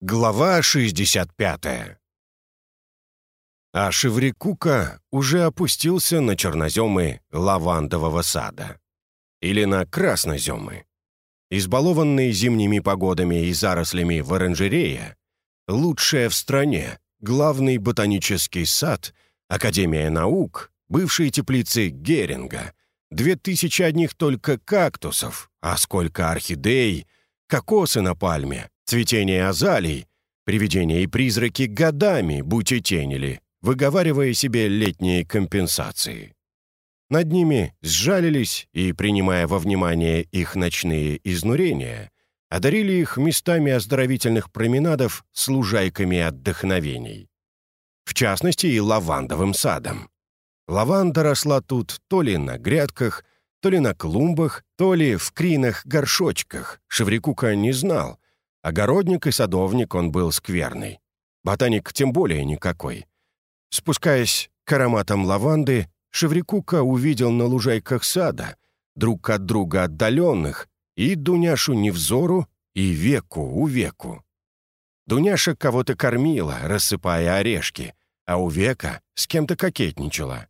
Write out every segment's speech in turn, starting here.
Глава 65 А Шеврикука уже опустился на черноземы лавандового сада. Или на красноземы. Избалованный зимними погодами и зарослями в оранжерея, лучшая в стране, главный ботанический сад, Академия наук, бывшие теплицы Геринга, две тысячи одних только кактусов, а сколько орхидей, кокосы на пальме, Цветение азалий, привидения и призраки годами бутетенили, выговаривая себе летние компенсации. Над ними сжалились и, принимая во внимание их ночные изнурения, одарили их местами оздоровительных променадов с лужайками отдохновений. В частности, и лавандовым садом. Лаванда росла тут то ли на грядках, то ли на клумбах, то ли в кринах-горшочках. Шеврикука не знал, Огородник и садовник он был скверный. Ботаник тем более никакой. Спускаясь к ароматам лаванды, Шеврикука увидел на лужайках сада, друг от друга отдаленных, и Дуняшу Невзору, и Веку у Веку. Дуняша кого-то кормила, рассыпая орешки, а у Века с кем-то кокетничала.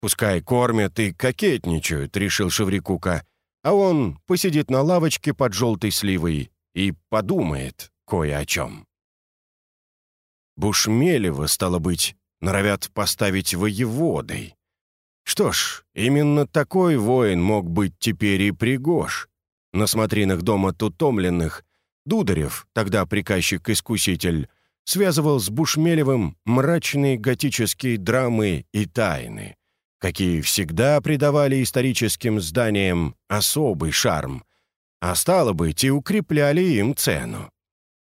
«Пускай кормят и кокетничают», — решил Шеврикука, а он посидит на лавочке под желтой сливой и подумает кое о чем. Бушмелева, стало быть, норовят поставить воеводой. Что ж, именно такой воин мог быть теперь и пригож. На смотринах дома тутомленных Дударев, тогда приказчик-искуситель, связывал с Бушмелевым мрачные готические драмы и тайны, какие всегда придавали историческим зданиям особый шарм, а стало быть, и укрепляли им цену.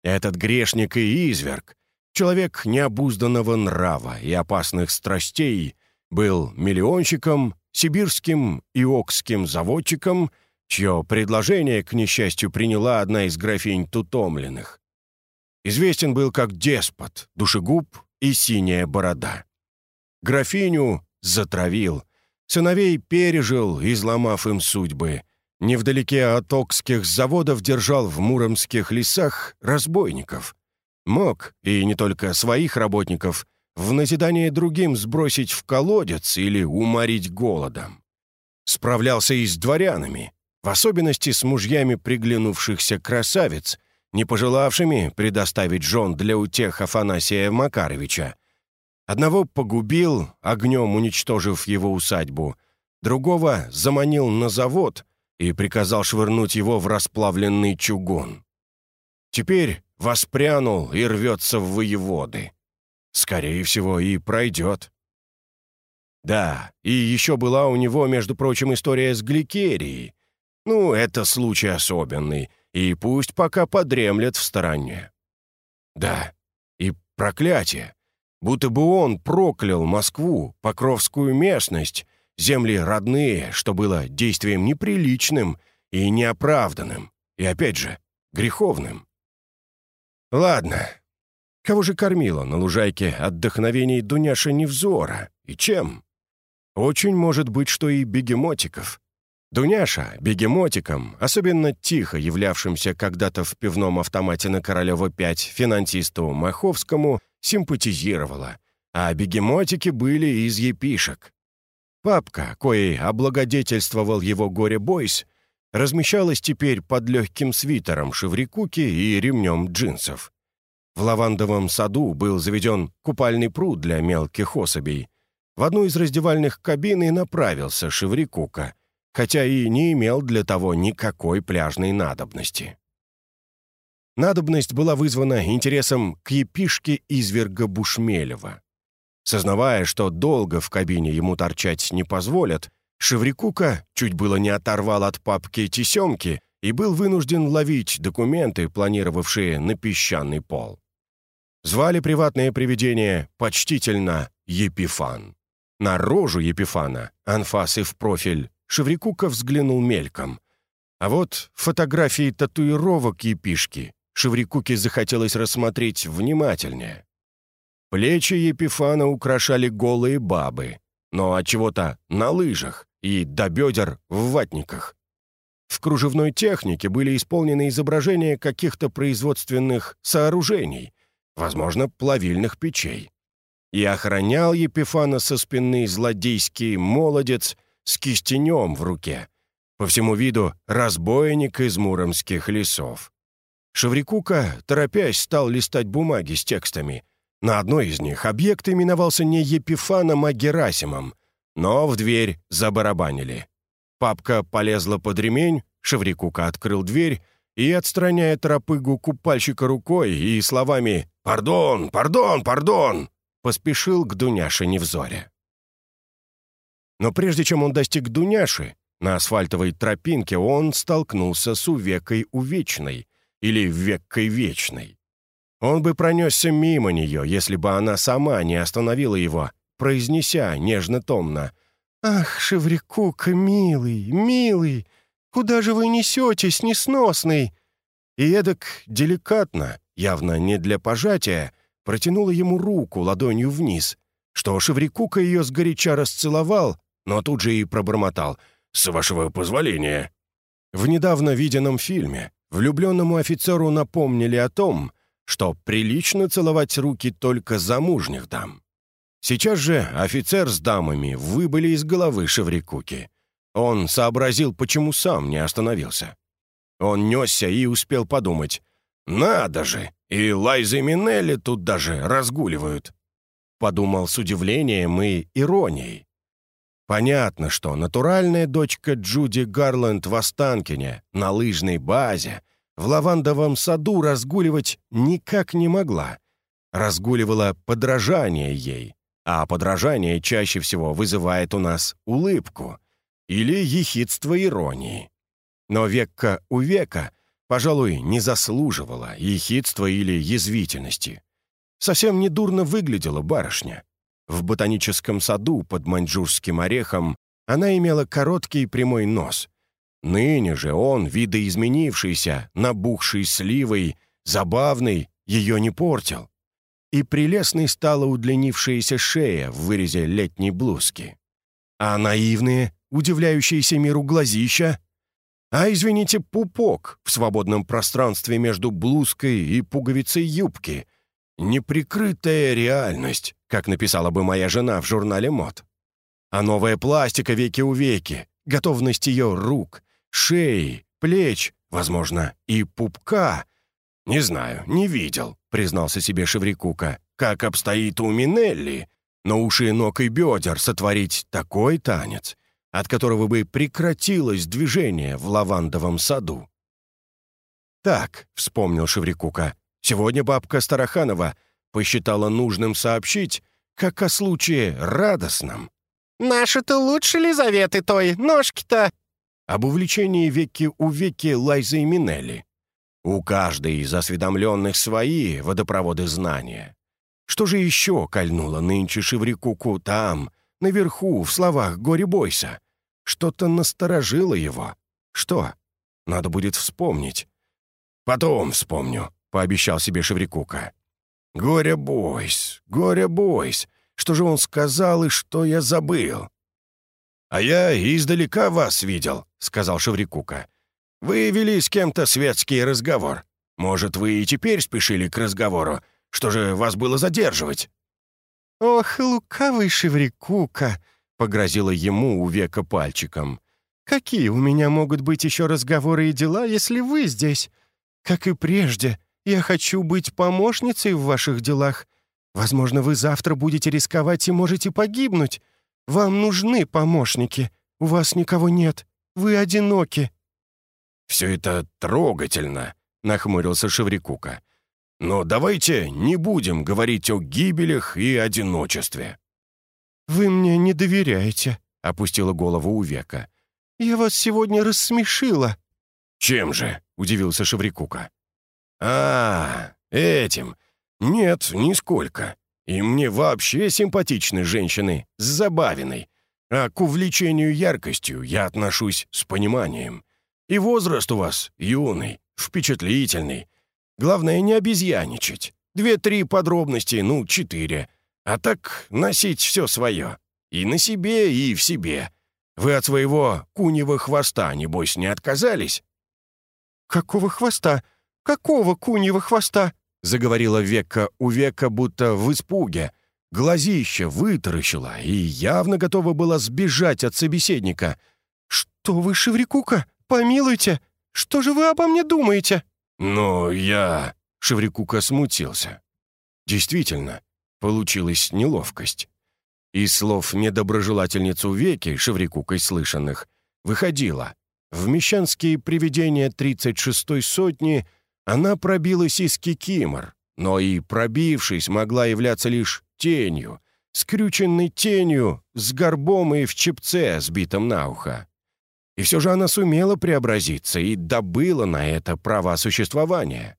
Этот грешник и изверг, человек необузданного нрава и опасных страстей, был миллионщиком, сибирским и окским заводчиком, чье предложение, к несчастью, приняла одна из графинь Тутомленных. Известен был как деспот, душегуб и синяя борода. Графиню затравил, сыновей пережил, изломав им судьбы, невдалеке от Окских заводов держал в муромских лесах разбойников. Мог, и не только своих работников, в назидание другим сбросить в колодец или уморить голодом. Справлялся и с дворянами, в особенности с мужьями приглянувшихся красавиц, не пожелавшими предоставить жен для утех Афанасия Макаровича. Одного погубил, огнем уничтожив его усадьбу, другого заманил на завод — и приказал швырнуть его в расплавленный чугун. Теперь воспрянул и рвется в воеводы. Скорее всего, и пройдет. Да, и еще была у него, между прочим, история с гликерией. Ну, это случай особенный, и пусть пока подремлет в стороне. Да, и проклятие. Будто бы он проклял Москву, Покровскую местность, земли родные, что было действием неприличным и неоправданным, и, опять же, греховным. Ладно, кого же кормила на лужайке отдохновений Дуняша Невзора, и чем? Очень может быть, что и бегемотиков. Дуняша бегемотиком, особенно тихо являвшимся когда-то в пивном автомате на Королева-5 финансисту Маховскому, симпатизировала, а бегемотики были из епишек. Папка, коей облагодетельствовал его горе-бойс, размещалась теперь под легким свитером шеврикуки и ремнем джинсов. В лавандовом саду был заведен купальный пруд для мелких особей. В одну из раздевальных кабин и направился шеврикука, хотя и не имел для того никакой пляжной надобности. Надобность была вызвана интересом к епишке изверга Бушмелева. Сознавая, что долго в кабине ему торчать не позволят, Шеврикука чуть было не оторвал от папки тесемки и был вынужден ловить документы, планировавшие на песчаный пол. Звали приватное привидение почтительно Епифан. На рожу Епифана, анфасы в профиль, Шеврикука взглянул мельком. А вот фотографии татуировок Епишки Шеврикуке захотелось рассмотреть внимательнее. Плечи Епифана украшали голые бабы, но от чего-то на лыжах и до бедер в ватниках. В кружевной технике были исполнены изображения каких-то производственных сооружений, возможно, плавильных печей. И охранял Епифана со спины злодейский молодец с кистенем в руке. По всему виду разбойник из муромских лесов. Шеврикука, торопясь, стал листать бумаги с текстами. На одной из них объект именовался не Епифаном, а Герасимом, но в дверь забарабанили. Папка полезла под ремень, Шеврикука открыл дверь и, отстраняя тропыгу купальщика рукой и словами «Пардон, пардон, пардон!» поспешил к Дуняше Невзоре. Но прежде чем он достиг Дуняши, на асфальтовой тропинке он столкнулся с Увекой Увечной или Веккой Вечной. Он бы пронесся мимо нее, если бы она сама не остановила его, произнеся нежно-томно «Ах, Шеврикука, милый, милый, куда же вы несетесь, несносный?» И эдак деликатно, явно не для пожатия, протянула ему руку ладонью вниз, что Шеврикука ее сгоряча расцеловал, но тут же и пробормотал «С вашего позволения». В недавно виденном фильме влюбленному офицеру напомнили о том, что прилично целовать руки только замужних дам. Сейчас же офицер с дамами выбыли из головы Шеврикуки. Он сообразил, почему сам не остановился. Он несся и успел подумать. «Надо же! И Лайза и Минелли тут даже разгуливают!» Подумал с удивлением и иронией. Понятно, что натуральная дочка Джуди Гарленд в Останкине, на лыжной базе, в лавандовом саду разгуливать никак не могла. Разгуливала подражание ей, а подражание чаще всего вызывает у нас улыбку или ехидство иронии. Но века у века, пожалуй, не заслуживала ехидства или язвительности. Совсем недурно выглядела барышня. В ботаническом саду под маньчжурским орехом она имела короткий прямой нос. Ныне же он, видоизменившийся, набухший сливой, забавный, ее не портил и прелестной стала удлинившаяся шея в вырезе летней блузки. А наивные, удивляющиеся миру глазища? А, извините, пупок в свободном пространстве между блузкой и пуговицей юбки. Неприкрытая реальность, как написала бы моя жена в журнале мод. А новая пластика веки у веки, готовность ее рук, шеи, плеч, возможно, и пупка. Не знаю, не видел признался себе Шеврикука, как обстоит у Минелли, но уши ног и бедер сотворить такой танец, от которого бы прекратилось движение в лавандовом саду. «Так», — вспомнил Шеврикука, — «сегодня бабка Староханова посчитала нужным сообщить, как о случае радостном». «Наши-то лучше Лизаветы той, ножки-то!» Об увлечении веки у веки Лайзы и Минелли. У каждой из осведомленных свои водопроводы знания. Что же еще кольнуло нынче Шеврикуку там, наверху, в словах горе-бойса? Что-то насторожило его. Что? Надо будет вспомнить. «Потом вспомню», — пообещал себе Шеврикука. «Горе-бойс, горе-бойс, что же он сказал и что я забыл?» «А я издалека вас видел», — сказал Шеврикука. Вы вели с кем-то светский разговор. Может, вы и теперь спешили к разговору? Что же вас было задерживать?» «Ох, лукавый Шеврикука!» — погрозила ему у века пальчиком. «Какие у меня могут быть еще разговоры и дела, если вы здесь? Как и прежде, я хочу быть помощницей в ваших делах. Возможно, вы завтра будете рисковать и можете погибнуть. Вам нужны помощники. У вас никого нет. Вы одиноки». «Все это трогательно», — нахмурился Шеврикука. «Но давайте не будем говорить о гибелях и одиночестве». «Вы мне не доверяете», — опустила голову у века. «Я вас сегодня рассмешила». «Чем же?» — удивился Шеврикука. «А, этим. Нет, нисколько. И мне вообще симпатичны женщины с забавиной. А к увлечению яркостью я отношусь с пониманием. И возраст у вас юный, впечатлительный. Главное, не обезьяничать. Две-три подробности, ну, четыре. А так носить все свое. И на себе, и в себе. Вы от своего куньего хвоста, небось, не отказались?» «Какого хвоста? Какого куньего хвоста?» заговорила века у века, будто в испуге. Глазище вытаращила и явно готова была сбежать от собеседника. «Что вы, Шеврикука, помилуйте! Что же вы обо мне думаете?» «Но я...» — Шеврикука смутился. Действительно, получилась неловкость. Из слов недоброжелательницу веки, Шеврикукой слышанных, выходило. В мещанские привидения 36-й сотни она пробилась из кикимор, но и пробившись могла являться лишь тенью, скрюченной тенью с горбом и в чепце, сбитом на ухо. И все же она сумела преобразиться и добыла на это право существования.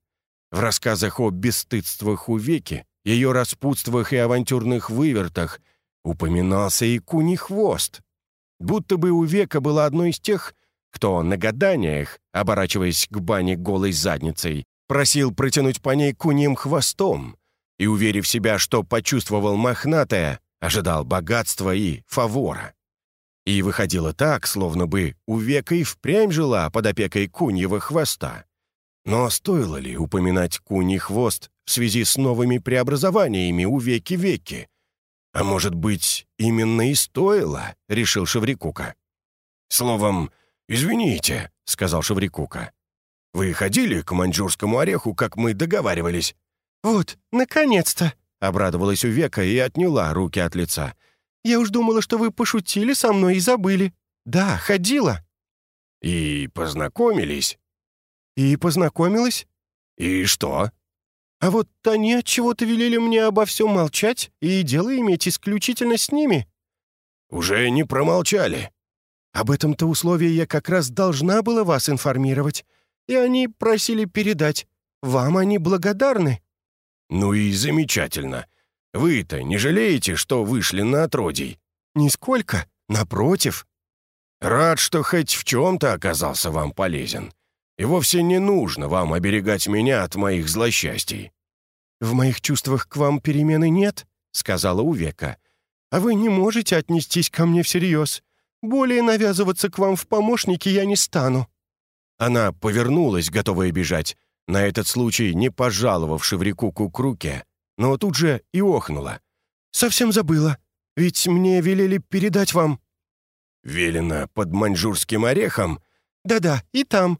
В рассказах о бесстыдствах у веки, ее распутствах и авантюрных вывертах — Упоминался и куний хвост. Будто бы у века была одной из тех, кто на гаданиях, оборачиваясь к бане голой задницей, просил протянуть по ней куньим хвостом и, уверив себя, что почувствовал мохнатое, ожидал богатства и фавора. И выходило так, словно бы у века и впрямь жила под опекой куньего хвоста. Но стоило ли упоминать куний хвост в связи с новыми преобразованиями у веки-веки, «А может быть, именно и стоило?» — решил Шеврикука. «Словом, извините», — сказал Шеврикука. «Вы ходили к маньчжурскому ореху, как мы договаривались?» «Вот, наконец-то!» — обрадовалась Увека и отняла руки от лица. «Я уж думала, что вы пошутили со мной и забыли. Да, ходила». «И познакомились?» «И познакомилась». «И что?» А вот они от чего то велели мне обо всем молчать и дело иметь исключительно с ними». «Уже не промолчали». «Об этом-то условии я как раз должна была вас информировать, и они просили передать. Вам они благодарны». «Ну и замечательно. Вы-то не жалеете, что вышли на отродий?» «Нисколько. Напротив». «Рад, что хоть в чем-то оказался вам полезен. И вовсе не нужно вам оберегать меня от моих злосчастий». «В моих чувствах к вам перемены нет», — сказала Увека. «А вы не можете отнестись ко мне всерьез. Более навязываться к вам в помощники я не стану». Она повернулась, готовая бежать, на этот случай не пожаловавши в реку к руке, но тут же и охнула. «Совсем забыла. Ведь мне велели передать вам». «Велено под маньчжурским орехом?» «Да-да, и там»,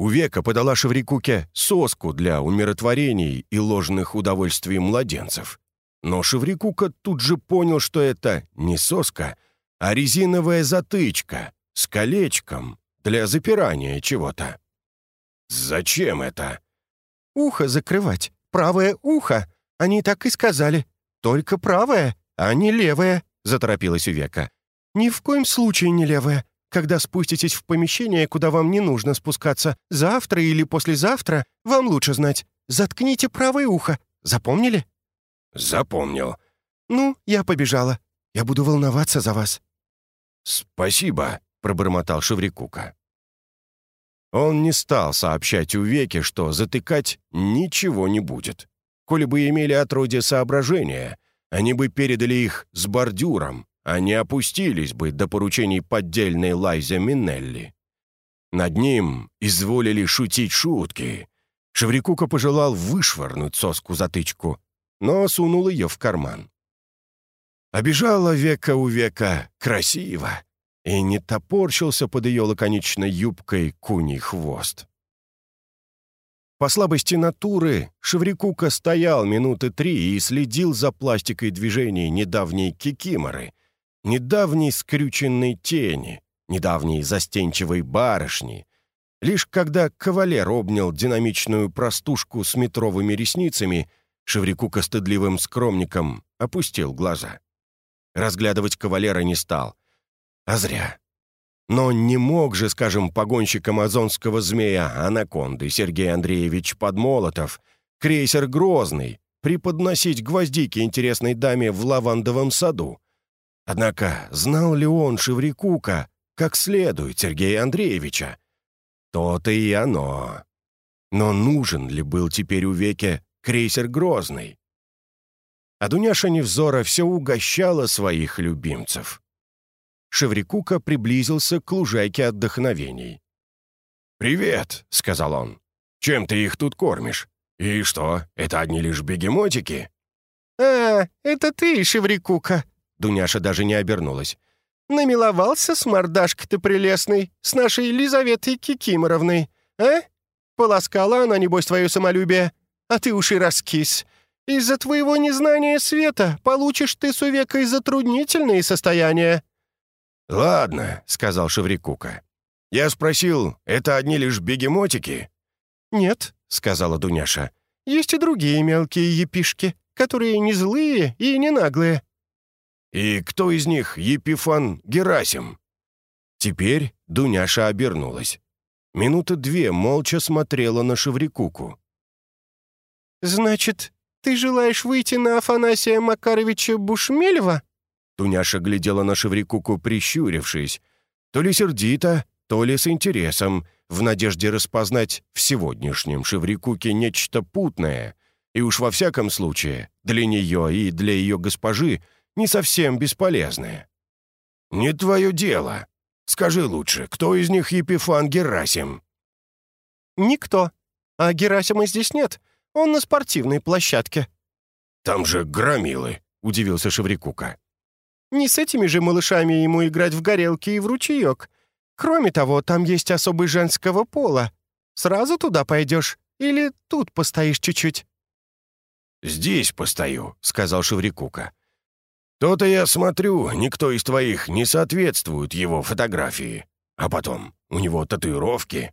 Увека подала Шеврикуке соску для умиротворений и ложных удовольствий младенцев. Но Шеврикука тут же понял, что это не соска, а резиновая затычка с колечком для запирания чего-то. «Зачем это?» «Ухо закрывать. Правое ухо. Они так и сказали. Только правое, а не левое», — заторопилась Увека. «Ни в коем случае не левое. Когда спуститесь в помещение, куда вам не нужно спускаться, завтра или послезавтра, вам лучше знать. Заткните правое ухо. Запомнили?» «Запомнил». «Ну, я побежала. Я буду волноваться за вас». «Спасибо», — пробормотал Шеврикука. Он не стал сообщать Увеке, что затыкать ничего не будет. Коли бы имели отродье соображения, они бы передали их с бордюром, они опустились бы до поручений поддельной Лайзе Минелли. Над ним изволили шутить шутки. Шеврикука пожелал вышвырнуть соску-затычку, но сунул ее в карман. Обежала века у века красиво и не топорщился под ее лаконичной юбкой куний хвост. По слабости натуры Шеврикука стоял минуты три и следил за пластикой движений недавней кикиморы, недавней скрюченной тени, недавней застенчивой барышни. Лишь когда кавалер обнял динамичную простушку с метровыми ресницами, Шеврикука стыдливым скромником опустил глаза. Разглядывать кавалера не стал. А зря. Но не мог же, скажем, погонщик амазонского змея Анаконды Сергей Андреевич Подмолотов, крейсер «Грозный», преподносить гвоздики интересной даме в лавандовом саду. Однако знал ли он Шеврикука как следует Сергея Андреевича? То-то и оно. Но нужен ли был теперь у веке крейсер Грозный? А Дуняша Невзора все угощала своих любимцев. Шеврикука приблизился к лужайке отдохновений. «Привет», — сказал он. «Чем ты их тут кормишь? И что, это одни лишь бегемотики?» «А, это ты, Шеврикука!» Дуняша даже не обернулась. «Намиловался с мордашкой-то прелестной, с нашей Лизаветой Кикиморовной, а? Полоскала она, небось, твое самолюбие, а ты уж и раскис. Из-за твоего незнания света получишь ты с увекой затруднительные состояния». «Ладно», — сказал Шеврикука. «Я спросил, это одни лишь бегемотики?» «Нет», — сказала Дуняша. «Есть и другие мелкие епишки, которые не злые и не наглые». «И кто из них Епифан Герасим?» Теперь Дуняша обернулась. Минуты две молча смотрела на Шеврикуку. «Значит, ты желаешь выйти на Афанасия Макаровича Бушмелева?» Дуняша глядела на Шеврикуку, прищурившись. То ли сердито, то ли с интересом, в надежде распознать в сегодняшнем Шеврикуке нечто путное, и уж во всяком случае, для нее и для ее госпожи, не совсем бесполезное. «Не твое дело. Скажи лучше, кто из них Епифан Герасим?» «Никто. А Герасима здесь нет. Он на спортивной площадке». «Там же громилы», — удивился Шеврикука. «Не с этими же малышами ему играть в горелки и в ручеек. Кроме того, там есть особый женского пола. Сразу туда пойдешь или тут постоишь чуть-чуть?» «Здесь постою», — сказал Шеврикука. «То-то я смотрю, никто из твоих не соответствует его фотографии. А потом, у него татуировки».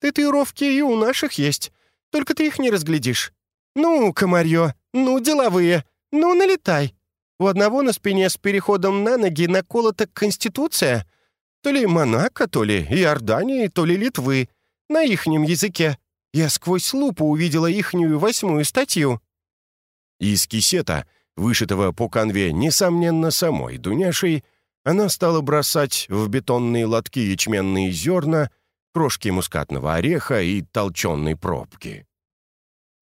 «Татуировки и у наших есть, только ты их не разглядишь. Ну, комарье, ну, деловые, ну, налетай. У одного на спине с переходом на ноги наколота Конституция. То ли Монако, то ли Иордании, то ли Литвы. На ихнем языке. Я сквозь лупу увидела ихнюю восьмую статью». Из кисета, вышитого по конве, несомненно, самой Дуняшей, она стала бросать в бетонные лотки ячменные зерна, крошки мускатного ореха и толченой пробки.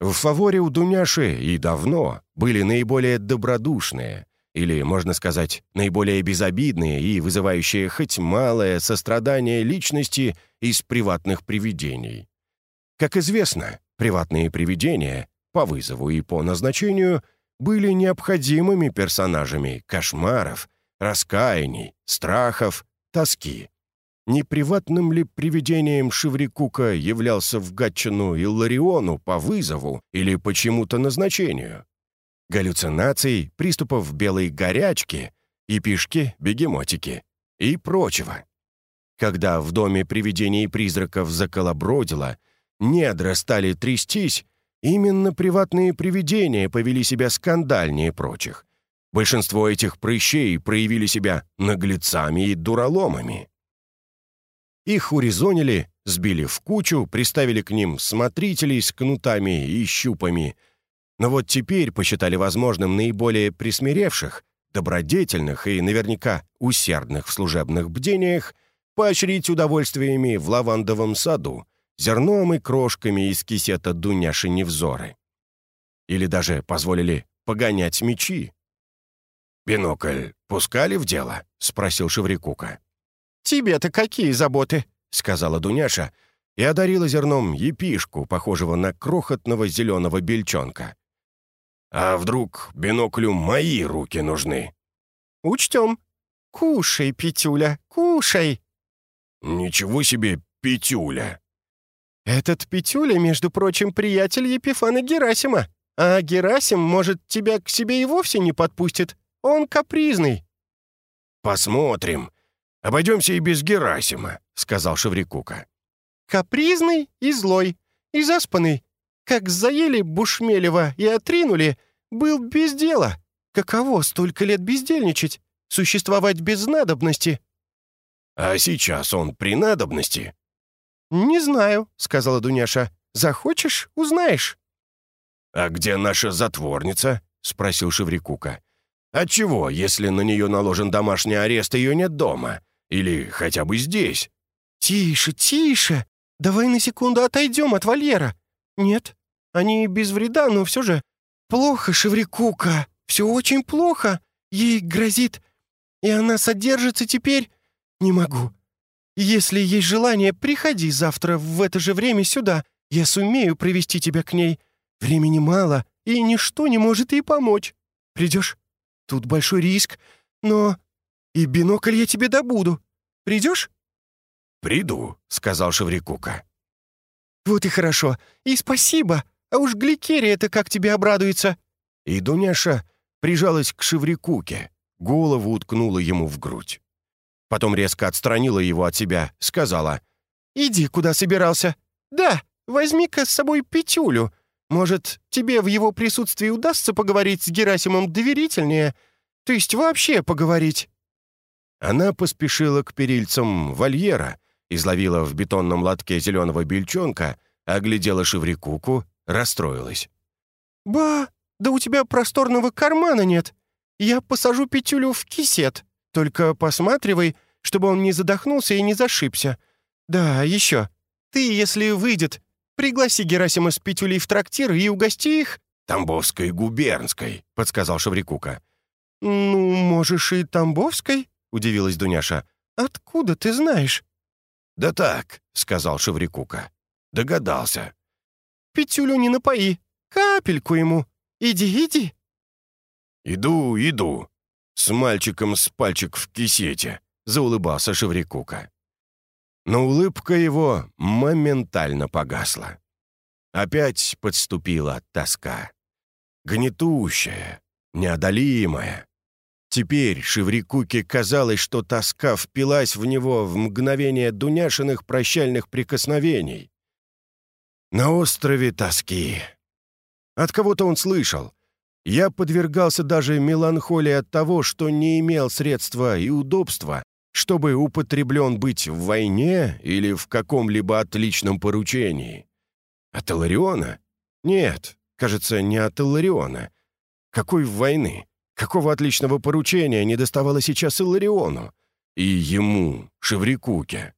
В фаворе у Дуняши и давно были наиболее добродушные, или, можно сказать, наиболее безобидные и вызывающие хоть малое сострадание личности из приватных привидений. Как известно, приватные привидения по вызову и по назначению, были необходимыми персонажами кошмаров, раскаяний, страхов, тоски. Не приватным ли привидением Шеврикука являлся в Гатчину и Лариону по вызову или почему-то назначению? Галлюцинаций, приступов белой горячки, и пешки, бегемотики и прочего. Когда в доме привидений и призраков заколобродило, недра стали трястись, Именно приватные привидения повели себя скандальнее прочих. Большинство этих прыщей проявили себя наглецами и дураломами. Их урезонили, сбили в кучу, приставили к ним смотрителей с кнутами и щупами. Но вот теперь посчитали возможным наиболее присмиревших, добродетельных и наверняка усердных в служебных бдениях поощрить удовольствиями в лавандовом саду, зерном и крошками из кисета Дуняши Невзоры. Или даже позволили погонять мечи. «Бинокль пускали в дело?» — спросил Шеврикука. «Тебе-то какие заботы?» — сказала Дуняша и одарила зерном епишку, похожего на крохотного зеленого бельчонка. «А вдруг биноклю мои руки нужны?» «Учтем. Кушай, Петюля, кушай!» «Ничего себе, Петюля!» «Этот Петюля, между прочим, приятель Епифана Герасима. А Герасим, может, тебя к себе и вовсе не подпустит. Он капризный». «Посмотрим. Обойдемся и без Герасима», — сказал Шеврикука. «Капризный и злой, и заспанный. Как заели Бушмелева и отринули, был без дела. Каково столько лет бездельничать, существовать без надобности?» «А сейчас он при надобности?» «Не знаю», — сказала Дуняша. «Захочешь — узнаешь». «А где наша затворница?» — спросил Шеврикука. «Отчего, если на нее наложен домашний арест, ее нет дома? Или хотя бы здесь?» «Тише, тише! Давай на секунду отойдем от вольера. Нет, они без вреда, но все же... Плохо, Шеврикука, все очень плохо. Ей грозит... И она содержится теперь? Не могу. Если есть желание, приходи завтра в это же время сюда. Я сумею провести тебя к ней. Времени мало, и ничто не может ей помочь. Придешь? Тут большой риск, но и бинокль я тебе добуду. Придешь?» «Приду», — сказал Шеврикука. «Вот и хорошо. И спасибо. А уж Гликерия это как тебе обрадуется». И Дуняша прижалась к Шеврикуке, голову уткнула ему в грудь. Потом резко отстранила его от себя, сказала. «Иди, куда собирался. Да, возьми-ка с собой Петюлю. Может, тебе в его присутствии удастся поговорить с Герасимом доверительнее? То есть вообще поговорить?» Она поспешила к перильцам вольера, изловила в бетонном лотке зеленого бельчонка, оглядела Шеврикуку, расстроилась. «Ба, да у тебя просторного кармана нет. Я посажу Петюлю в кисет. Только посматривай, чтобы он не задохнулся и не зашибся. Да, еще. Ты, если выйдет, пригласи Герасима с Петюлей в трактир и угости их». «Тамбовской губернской», — подсказал Шеврикука. «Ну, можешь и Тамбовской», — удивилась Дуняша. «Откуда ты знаешь?» «Да так», — сказал Шеврикука. «Догадался». «Петюлю не напои. Капельку ему. Иди, иди». «Иду, иду. С мальчиком с пальчик в кисете», — заулыбался Шеврикука. Но улыбка его моментально погасла. Опять подступила тоска. Гнетущая, неодолимая. Теперь Шеврикуке казалось, что тоска впилась в него в мгновение Дуняшиных прощальных прикосновений. На острове тоски. От кого-то он слышал. Я подвергался даже меланхолии от того, что не имел средства и удобства, чтобы употреблен быть в войне или в каком-либо отличном поручении. От Илариона? Нет, кажется, не от Илариона. Какой войны? Какого отличного поручения не доставало сейчас Илариону? И ему, Шеврикуке?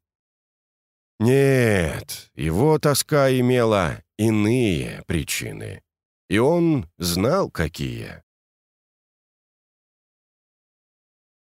Нет, его тоска имела иные причины. И он знал, какие.